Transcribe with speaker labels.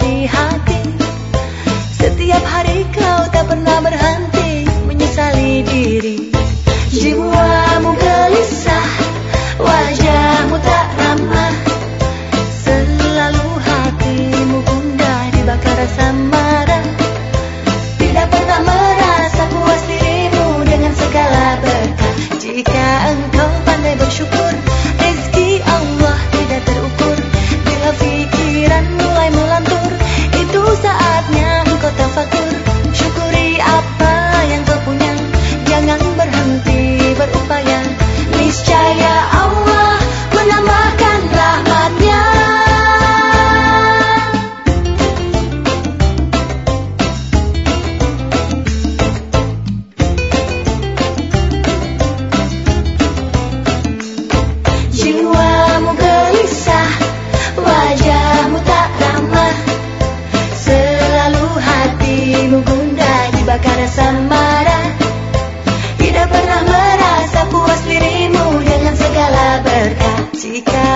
Speaker 1: di hati. Setiap hari kau tak pernah berhenti Menyesali diri. Jiwamu gelisah Wajahmu tak ramah. Selalu hatimu gundah Dibakar rasa marah. Tidak pernah merasa puas dirimu Dengan segala berkah. Jika dirimu